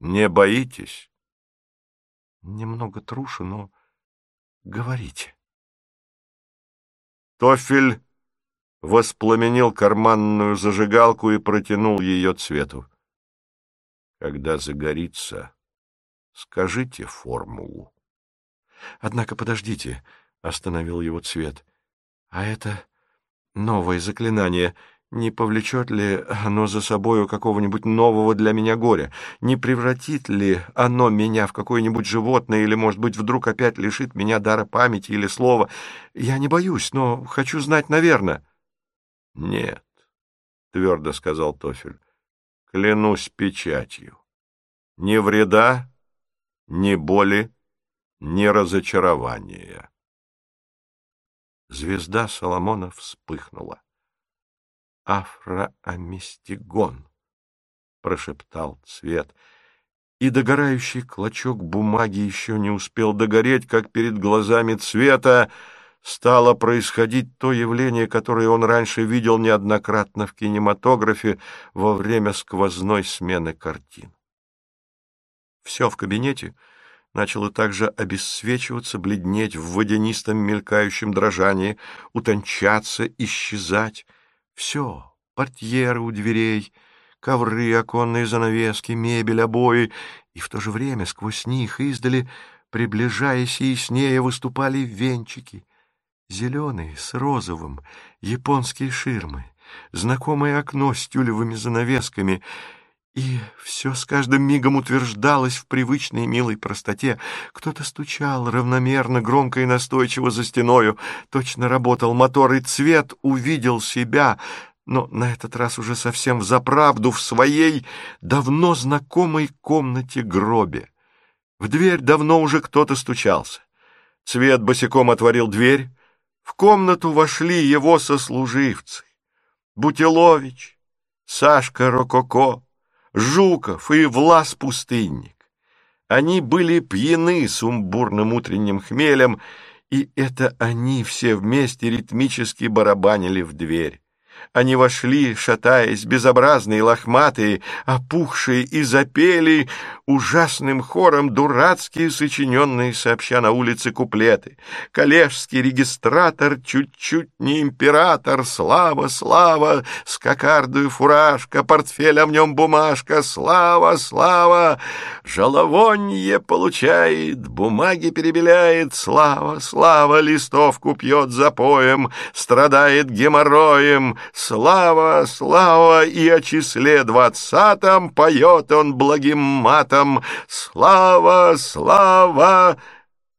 Не боитесь? Немного трушу, но говорите. Тофель воспламенил карманную зажигалку и протянул ее цвету. Когда загорится, скажите формулу. Однако подождите, — остановил его цвет. А это новое заклинание. Не повлечет ли оно за собою какого-нибудь нового для меня горя? Не превратит ли оно меня в какое-нибудь животное или, может быть, вдруг опять лишит меня дара памяти или слова? Я не боюсь, но хочу знать, наверное. — Нет, — твердо сказал Тофель, — клянусь печатью. Ни вреда, ни боли, ни разочарования. Звезда Соломона вспыхнула. «Афроамистигон», — прошептал цвет, и догорающий клочок бумаги еще не успел догореть, как перед глазами цвета стало происходить то явление, которое он раньше видел неоднократно в кинематографе во время сквозной смены картин. Все в кабинете — начало также обесцвечиваться, бледнеть в водянистом мелькающем дрожании, утончаться, исчезать. Все — портьеры у дверей, ковры, оконные занавески, мебель, обои, и в то же время сквозь них издали, приближаясь и яснее, выступали венчики, зеленые с розовым, японские ширмы, знакомое окно с тюлевыми занавесками — и все с каждым мигом утверждалось в привычной милой простоте. Кто-то стучал равномерно, громко и настойчиво за стеною. Точно работал мотор, и цвет увидел себя, но на этот раз уже совсем взаправду в своей давно знакомой комнате-гробе. В дверь давно уже кто-то стучался. Цвет босиком отворил дверь. В комнату вошли его сослуживцы. Бутилович, Сашка Рококо, Жуков и Влас-пустынник. Они были пьяны сумбурным утренним хмелем, и это они все вместе ритмически барабанили в дверь. Они вошли, шатаясь, безобразные, лохматые, опухшие, и запели ужасным хором дурацкие сочиненные сообща на улице куплеты. Коллежский регистратор чуть-чуть не император, слава, слава, с кокардою фуражка, портфель, а в нем бумажка, слава, слава, жаловонье получает, бумаги перебеляет, слава, слава, листовку пьет за поем, страдает геморроем, Слава, слава, и о числе двадцатом поет он благим матом. Слава, слава!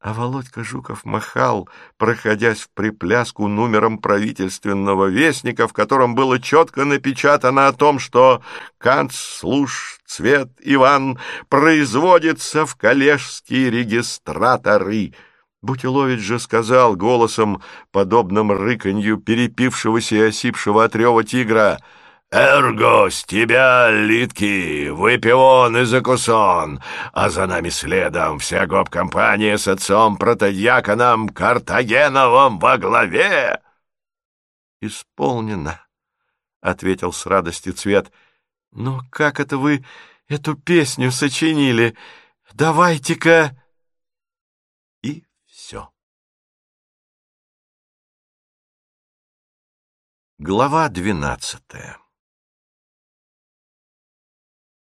А Володька Жуков махал, проходясь в припляску номером правительственного вестника, в котором было четко напечатано о том, что канцлуш Цвет Иван производится в коллежские регистраторы — Бутилович же сказал голосом, подобным рыканью перепившегося и осипшего от рева тигра, «Эрго, с тебя, литки, выпивон и закусон, а за нами следом вся гоп-компания с отцом протодьяконом Картагеновым во главе!» «Исполнено», — ответил с радостью Цвет. «Но как это вы эту песню сочинили? Давайте-ка...» Глава двенадцатая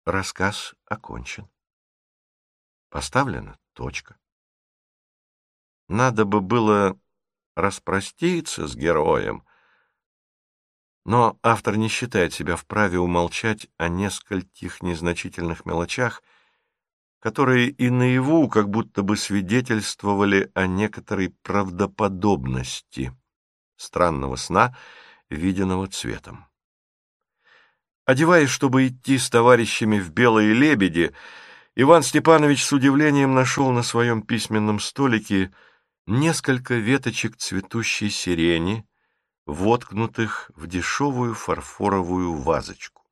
Рассказ окончен. Поставлена точка. Надо бы было распроститься с героем, но автор не считает себя вправе умолчать о нескольких незначительных мелочах, которые и наяву как будто бы свидетельствовали о некоторой правдоподобности странного сна — виденного цветом. Одеваясь, чтобы идти с товарищами в «Белые лебеди», Иван Степанович с удивлением нашел на своем письменном столике несколько веточек цветущей сирени, воткнутых в дешевую фарфоровую вазочку.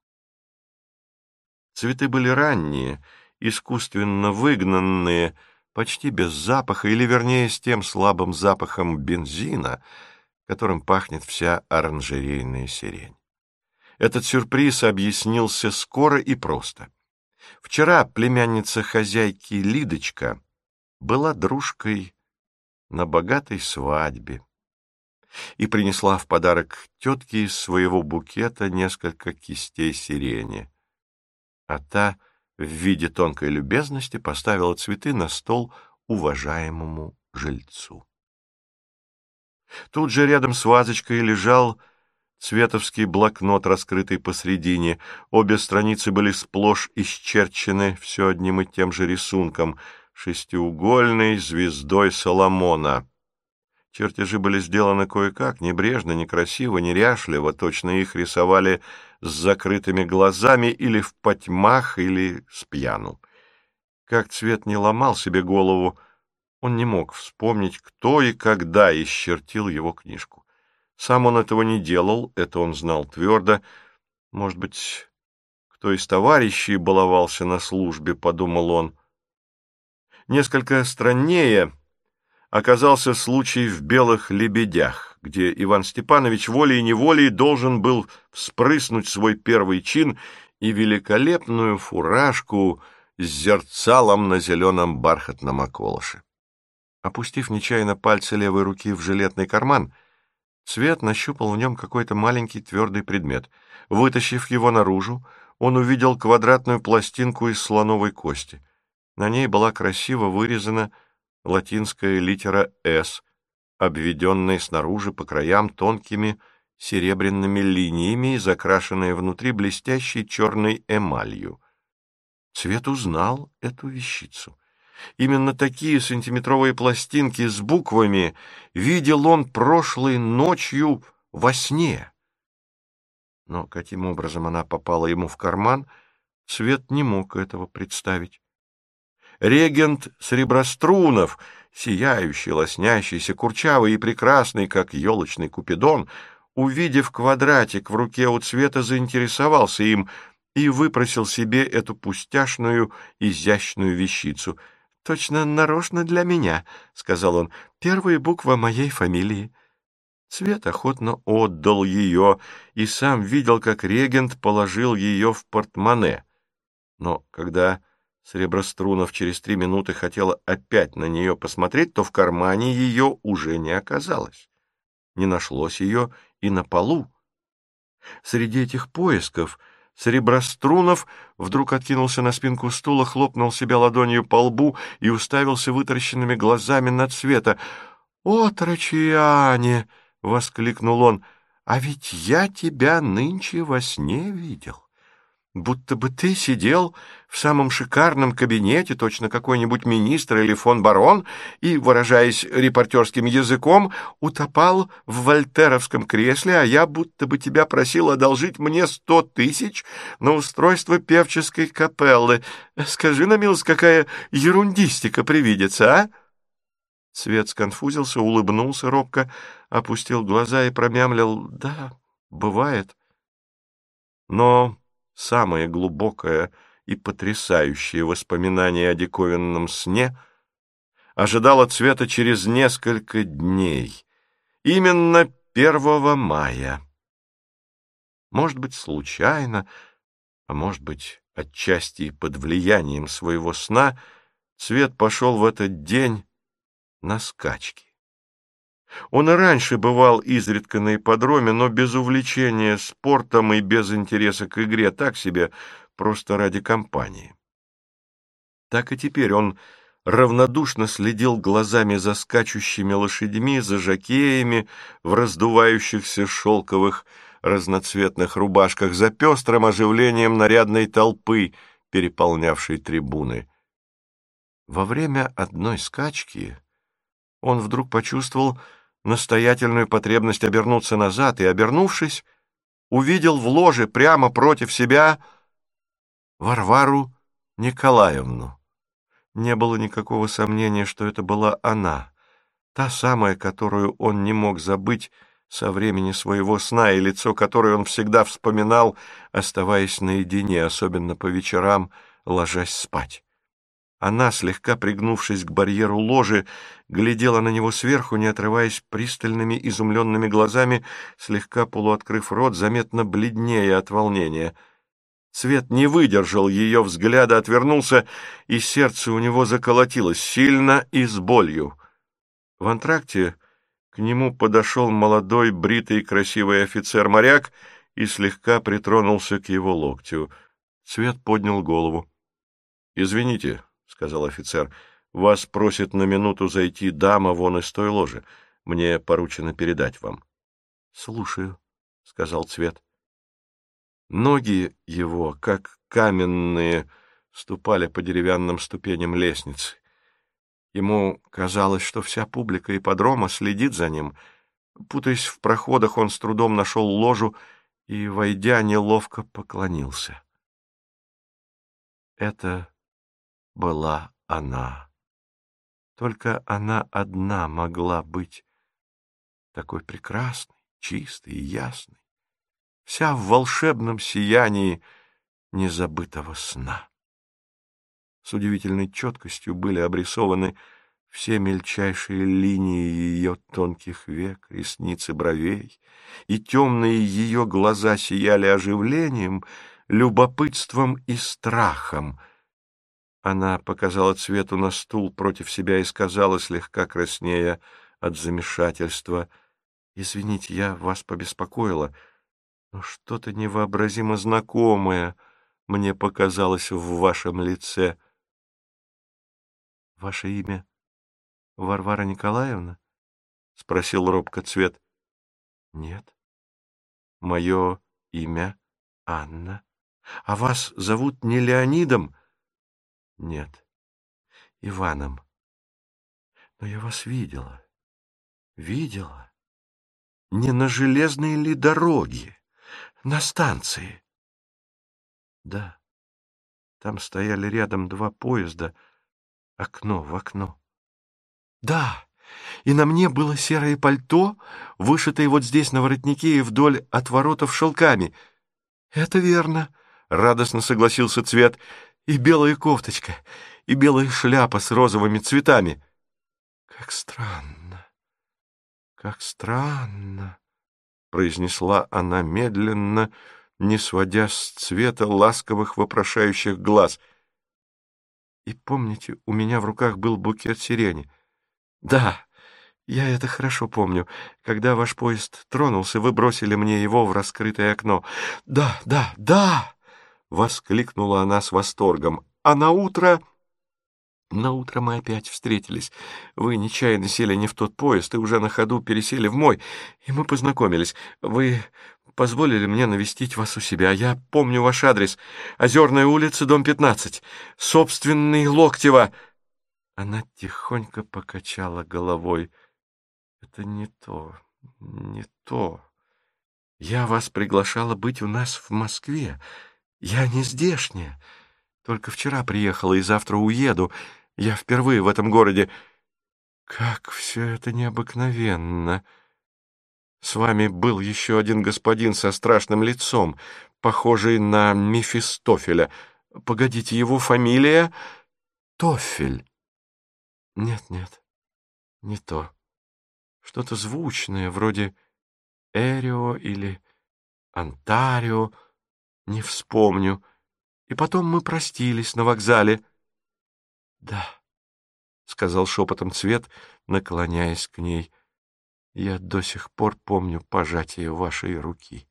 Цветы были ранние, искусственно выгнанные, почти без запаха, или, вернее, с тем слабым запахом бензина — которым пахнет вся оранжерейная сирень. Этот сюрприз объяснился скоро и просто. Вчера племянница хозяйки Лидочка была дружкой на богатой свадьбе и принесла в подарок тетке из своего букета несколько кистей сирени. А та в виде тонкой любезности поставила цветы на стол уважаемому жильцу. Тут же рядом с вазочкой лежал цветовский блокнот, раскрытый посредине. Обе страницы были сплошь исчерчены все одним и тем же рисунком — шестиугольной звездой Соломона. Чертежи были сделаны кое-как, небрежно, некрасиво, неряшливо, точно их рисовали с закрытыми глазами или в потьмах, или с пьяну. Как цвет не ломал себе голову, он не мог вспомнить, кто и когда исчертил его книжку. Сам он этого не делал, это он знал твердо. Может быть, кто из товарищей баловался на службе, подумал он. Несколько страннее оказался случай в «Белых лебедях», где Иван Степанович волей-неволей должен был вспрыснуть свой первый чин и великолепную фуражку с зерцалом на зеленом бархатном околыше. Опустив нечаянно пальцы левой руки в жилетный карман, Свет нащупал в нем какой-то маленький твердый предмет. Вытащив его наружу, он увидел квадратную пластинку из слоновой кости. На ней была красиво вырезана латинская литера «С», обведенная снаружи по краям тонкими серебряными линиями и закрашенная внутри блестящей черной эмалью. Цвет узнал эту вещицу. Именно такие сантиметровые пластинки с буквами видел он прошлой ночью во сне. Но каким образом она попала ему в карман, Цвет не мог этого представить. Регент Среброструнов, сияющий, лоснящийся, курчавый и прекрасный, как елочный купидон, увидев квадратик в руке у Цвета, заинтересовался им и выпросил себе эту пустяшную, изящную вещицу. «Точно нарочно для меня», — сказал он, — «первая буква моей фамилии». Цвет охотно отдал ее и сам видел, как регент положил ее в портмоне. Но когда Среброструнов через три минуты хотела опять на нее посмотреть, то в кармане ее уже не оказалось. Не нашлось ее и на полу. Среди этих поисков Среброструнов вдруг откинулся на спинку стула, хлопнул себя ладонью по лбу и уставился вытаращенными глазами на цвета. «О, Трачиане!» — воскликнул он. «А ведь я тебя нынче во сне видел» будто бы ты сидел в самом шикарном кабинете, точно какой-нибудь министр или фон барон, и, выражаясь репортерским языком, утопал в вольтеровском кресле, а я будто бы тебя просил одолжить мне сто тысяч на устройство певческой капеллы. Скажи на милость, какая ерундистика привидится, а? Свет сконфузился, улыбнулся робко, опустил глаза и промямлил «Да, бывает». Но самое глубокое и потрясающее воспоминание о диковинном сне ожидало цвета через несколько дней, именно 1 мая. Может быть, случайно, а может быть, отчасти под влиянием своего сна, Цвет пошел в этот день на скачки. Он и раньше бывал изредка на ипподроме, но без увлечения спортом и без интереса к игре, так себе, просто ради компании. Так и теперь он равнодушно следил глазами за скачущими лошадьми, за жакеями в раздувающихся шелковых разноцветных рубашках, за пестрым оживлением нарядной толпы, переполнявшей трибуны. Во время одной скачки он вдруг почувствовал, настоятельную потребность обернуться назад и, обернувшись, увидел в ложе прямо против себя Варвару Николаевну. Не было никакого сомнения, что это была она, та самая, которую он не мог забыть со времени своего сна и лицо которой он всегда вспоминал, оставаясь наедине, особенно по вечерам, ложась спать. Она, слегка пригнувшись к барьеру ложи, глядела на него сверху, не отрываясь пристальными изумленными глазами, слегка полуоткрыв рот, заметно бледнее от волнения. Цвет не выдержал ее взгляда, отвернулся, и сердце у него заколотилось сильно и с болью. В антракте к нему подошел молодой, бритый, красивый офицер-моряк и слегка притронулся к его локтю. Цвет поднял голову. — Извините, — сказал офицер, — вас просит на минуту зайти дама вон из той ложи. Мне поручено передать вам. — Слушаю, — сказал Цвет. Ноги его, как каменные, ступали по деревянным ступеням лестницы. Ему казалось, что вся публика ипподрома следит за ним. Путаясь в проходах, он с трудом нашел ложу и, войдя, неловко поклонился. Это была она. Только она одна могла быть такой прекрасной, чистой и ясной вся в волшебном сиянии незабытого сна. С удивительной четкостью были обрисованы все мельчайшие линии ее тонких век, ресниц и бровей, и темные ее глаза сияли оживлением, любопытством и страхом. Она показала цвету на стул против себя и сказала, слегка краснея от замешательства, «Извините, я вас побеспокоила» но что-то невообразимо знакомое мне показалось в вашем лице. — Ваше имя Варвара Николаевна? — спросил робко Цвет. — Нет. — Мое имя Анна. А вас зовут не Леонидом? — Нет. — Иваном. Но я вас видела. Видела. Не на железной ли дороге? На станции. Да, там стояли рядом два поезда, окно в окно. Да, и на мне было серое пальто, вышитое вот здесь на воротнике и вдоль отворотов шелками. Это верно, — радостно согласился Цвет, — и белая кофточка, и белая шляпа с розовыми цветами. Как странно, как странно. — произнесла она медленно, не сводя с цвета ласковых вопрошающих глаз. «И помните, у меня в руках был букет сирени. Да, я это хорошо помню. Когда ваш поезд тронулся, вы бросили мне его в раскрытое окно. Да, да, да!» — воскликнула она с восторгом. «А на утро...» На утро мы опять встретились. Вы нечаянно сели не в тот поезд и уже на ходу пересели в мой, и мы познакомились. Вы позволили мне навестить вас у себя. Я помню ваш адрес. Озерная улица, дом 15. Собственный Локтева. Она тихонько покачала головой. Это не то, не то. Я вас приглашала быть у нас в Москве. Я не здешняя. Только вчера приехала и завтра уеду. Я впервые в этом городе. Как все это необыкновенно! С вами был еще один господин со страшным лицом, похожий на Мефистофеля. Погодите, его фамилия Тофель. Нет, нет, не то. Что-то звучное, вроде Эрио или Онтарио, не вспомню. И потом мы простились на вокзале. — Да, — сказал шепотом Цвет, наклоняясь к ней. — Я до сих пор помню пожатие вашей руки.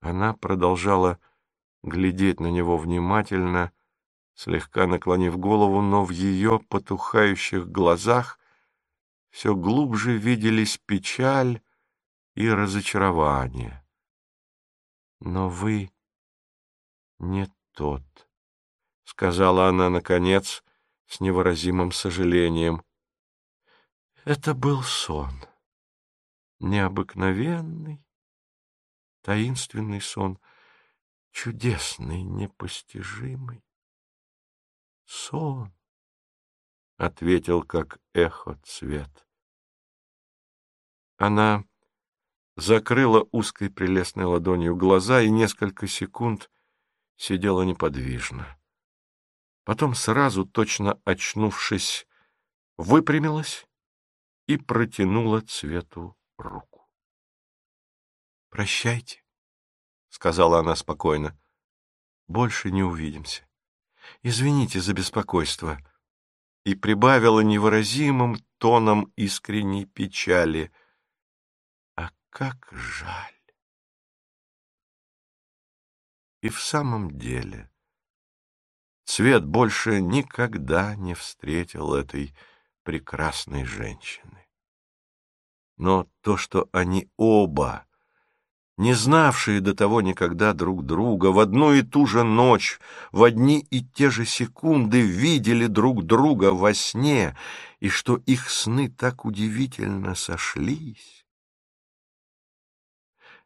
Она продолжала глядеть на него внимательно, слегка наклонив голову, но в ее потухающих глазах все глубже виделись печаль и разочарование. Но вы не тот. — сказала она, наконец, с невыразимым сожалением. Это был сон. Необыкновенный, таинственный сон, чудесный, непостижимый. Сон, — ответил, как эхо, цвет. Она закрыла узкой прелестной ладонью глаза и несколько секунд сидела неподвижно. Потом сразу, точно очнувшись, выпрямилась и протянула цвету руку. «Прощайте», сказала она спокойно. Больше не увидимся. Извините за беспокойство. И прибавила невыразимым тоном искренней печали. Как жаль! И в самом деле Цвет больше никогда не встретил этой прекрасной женщины. Но то, что они оба не знавшие до того никогда друг друга, в одну и ту же ночь, в одни и те же секунды видели друг друга во сне, и что их сны так удивительно сошлись.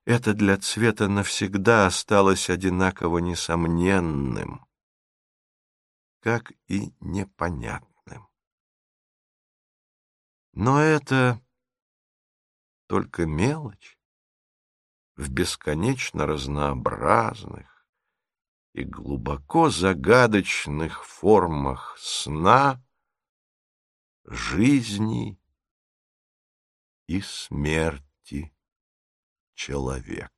Это для Цвета навсегда осталось одинаково несомненным, как и непонятным. Но это только мелочь в бесконечно разнообразных и глубоко загадочных формах сна, жизни и смерти человека.